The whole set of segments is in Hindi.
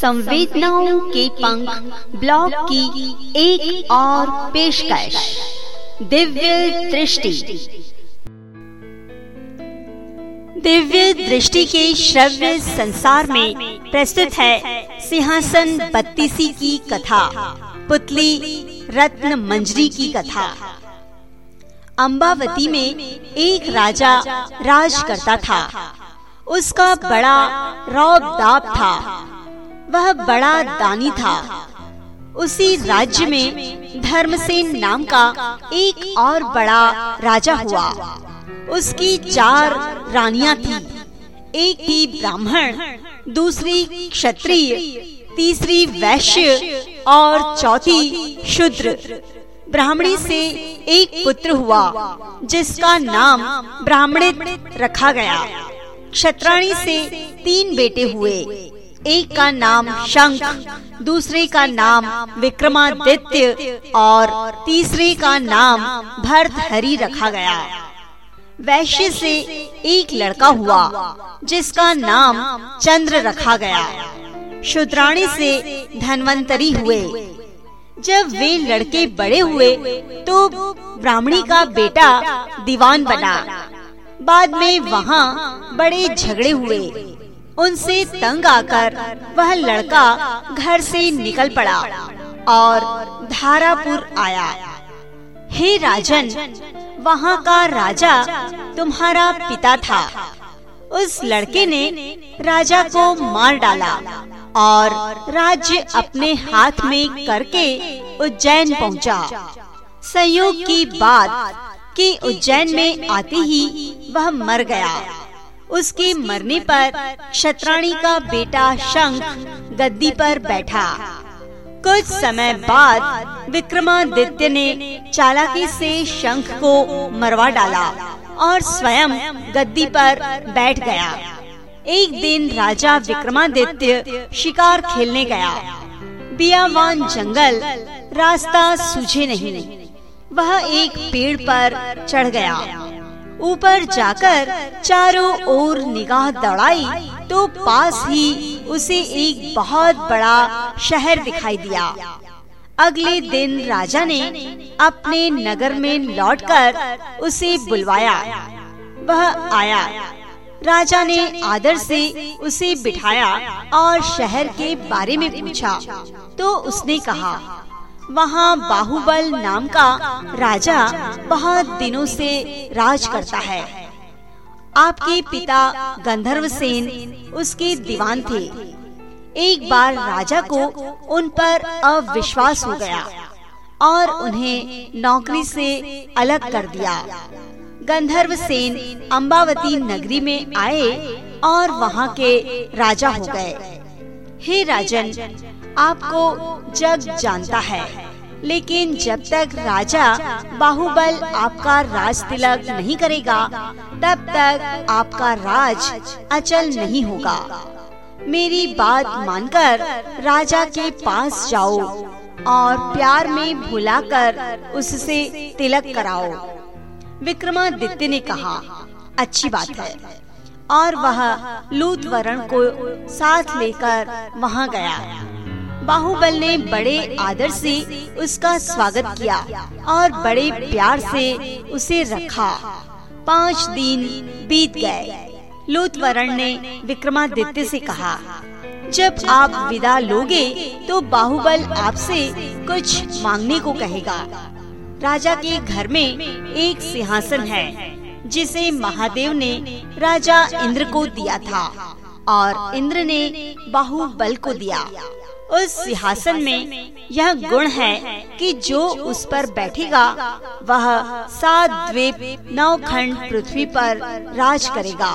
संवेदनाओं के पंख ब्लॉग की एक और पेशकश। दिव्य दृष्टि। दिव्य दृष्टि के श्रव्य संसार में प्रस्तुत है सिंहासन बत्तीसी की कथा, पुतली रत्न मंजरी की कथा। अम्बावती में एक राजा राज करता था। उसका बड़ा रौब दाब था। वह बड़ा दानी था। उसी राज्य में धर्मसेन नाम का एक और बड़ा राजा हुआ। उसकी चार रानियाँ थी। एक थी ब्राह्मण, दूसरी क्षत्रिय, तीसरी वैश्य और चौथी शूद्र। ब्राह्मणी से एक पुत्र हुआ, जिसका नाम ब्राह्मणित रखा गया। क्षत्राणी से तीन बेटे हुए। एक का नाम शंख, दूसरे का नाम विक्रमादित्य और तीसरे का नाम भरतहरि रखा गया। वैश्य से एक लड़का हुआ, जिसका नाम चंद्र रखा गया। शुद्राणी से धनवंतरी हुए। जब वे लड़के बड़े हुए तो ब्राह्मणी का बेटा दीवान बना। बाद में वहाँ बड़े झगड़े हुए। उनसे तंग आकर वह लड़का घर से निकल पड़ा और धारापुर आया। हे राजन, वहाँ का राजा तुम्हारा पिता था। उस लड़के ने राजा को मार डाला और राज्य अपने हाथ में करके उज्जैन पहुँचा। संयोग की बात कि उज्जैन में आते ही वह मर गया। उसके मरने पर क्षत्राणी का बेटा शंख गद्दी पर बैठा। कुछ समय बाद विक्रमादित्य ने चालाकी से शंख को मरवा डाला और स्वयं गद्दी पर बैठ गया। एक दिन राजा विक्रमादित्य शिकार खेलने गया। बियावान जंगल रास्ता सूझे नहीं। वह एक पेड़ पर चढ़ गया। ऊपर जाकर चारों ओर निगाह दौड़ाई तो पास ही उसे एक बहुत बड़ा शहर दिखाई दिया। अगले दिन राजा ने अपने नगर में लौटकर उसे बुलवाया। वह आया। राजा ने आदर से उसे बिठाया और शहर के बारे में पूछा। तो उसने कहा वहाँ बाहुबल नाम का राजा बहुत दिनों से राज करता है। आपके पिता गंधर्व सेन उसके दीवान थे। एक बार राजा को उन पर अविश्वास हो गया और उन्हें नौकरी से अलग कर दिया। गंधर्व सेन अम्बावती नगरी में आए और वहाँ के राजा हो गए। हे राजन आपको जग जानता है। लेकिन जब तक राजा बाहुबल आपका राज तिलक नहीं करेगा, तब तक आपका राज अचल नहीं होगा। मेरी बात मानकर राजा के पास जाओ और प्यार में भुलाकर उससे तिलक कराओ। विक्रमादित्य ने कहा, अच्छी बात है। और वह लूत वरण को साथ लेकर वहाँ गया। बाहुबल ने बड़े आदर से उसका स्वागत किया और बड़े प्यार से उसे रखा। पाँच दिन बीत गए। लूतवरण ने विक्रमादित्य से कहा, जब आप विदा लोगे तो बाहुबल आपसे कुछ मांगने को कहेगा। राजा के घर में एक सिंहासन है, जिसे महादेव ने राजा इंद्र को दिया था और इंद्र ने बाहुबल को दिया। उस सिंहासन में यह गुण है कि जो उस पर बैठेगा, वह सात द्वीप, नौ खंड पृथ्वी पर राज करेगा।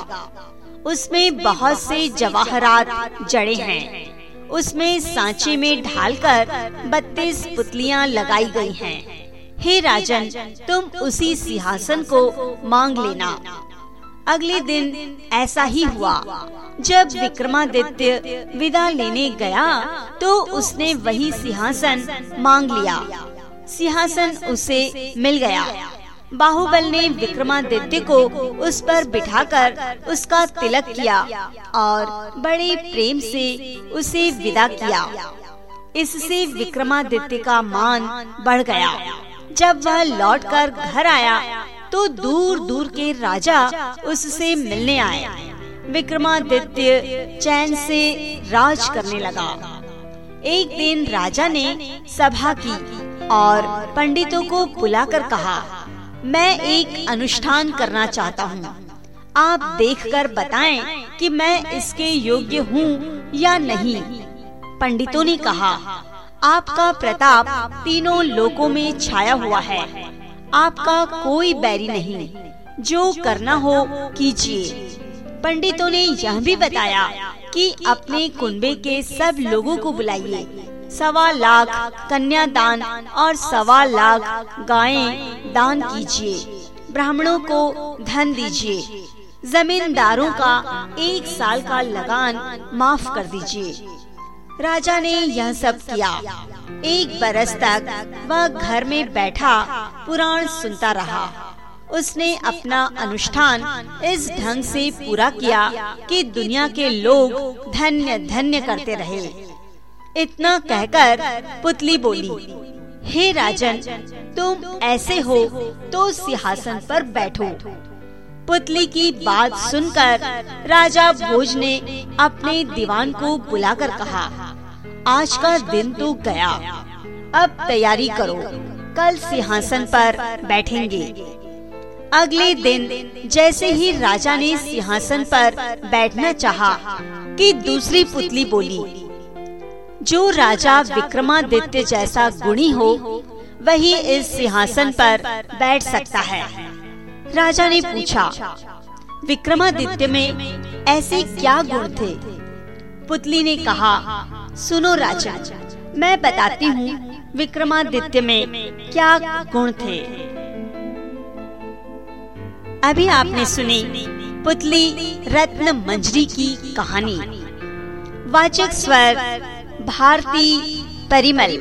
उसमें बहुत से जवाहरात जड़े हैं। उसमें सांचे में ढालकर बत्तीस पुतलियाँ लगाई गई हैं। हे राजन, तुम उसी सिंहासन को मांग लेना। अगले दिन ऐसा ही हुआ। जब विक्रमादित्य विदा लेने गया तो उसने वही सिंहासन मांग लिया। सिंहासन उसे मिल गया। बाहुबल ने विक्रमादित्य को उस पर बिठाकर उसका तिलक किया और बड़े प्रेम से उसे विदा किया। इससे विक्रमादित्य का मान बढ़ गया। जब वह लौटकर घर आया तो दूर दूर के राजा उससे मिलने आए। विक्रमादित्य चैन से राज करने लगा। एक दिन राजा ने सभा की और पंडितों को बुलाकर कहा, मैं एक अनुष्ठान करना चाहता हूँ। आप देखकर बताएँ कि मैं इसके योग्य हूँ या नहीं? पंडितों ने कहा, आपका प्रताप तीनों लोकों में छाया हुआ है। आपका कोई बैरी नहीं। जो करना हो, कीजिए। पंडितों ने यह भी बताया कि अपने कुंबे के सब लोगों को बुलाइए। सवा लाख कन्यादान और सवा लाख गायें दान कीजिए। ब्राह्मणों को धन दीजिए। जमींदारों का एक साल का लगान माफ़ कर दीजिए। राजा ने यह सब किया। एक बरस तक वह घर में बैठा, पुराण सुनता रहा। उसने अपना अनुष्ठान इस ढंग से पूरा किया कि दुनिया के लोग धन्य धन्य करते रहे। इतना कहकर पुतली बोली, हे राजन, तुम ऐसे हो तो सिंहासन पर बैठो। पुतली की बात सुनकर राजा भोज ने अपने दीवान को बुलाकर कहा आज का दिन तो गया। अब तैयारी करो। कल सिंहासन पर बैठेंगे। अगले दिन जैसे ही राजा ने सिंहासन पर बैठना चाहा कि दूसरी पुतली बोली, जो राजा विक्रमादित्य जैसा गुणी हो, वही इस सिंहासन पर बैठ सकता है। राजा ने पूछा, विक्रमादित्य में ऐसे क्या गुण थे? पुतली ने कहा सुनो राजा, मैं बताती हूँ विक्रमादित्य में क्या गुण थे। अभी आपने सुनी पुतली रत्न मंजरी की कहानी। वाचक स्वर, भारती परिमल।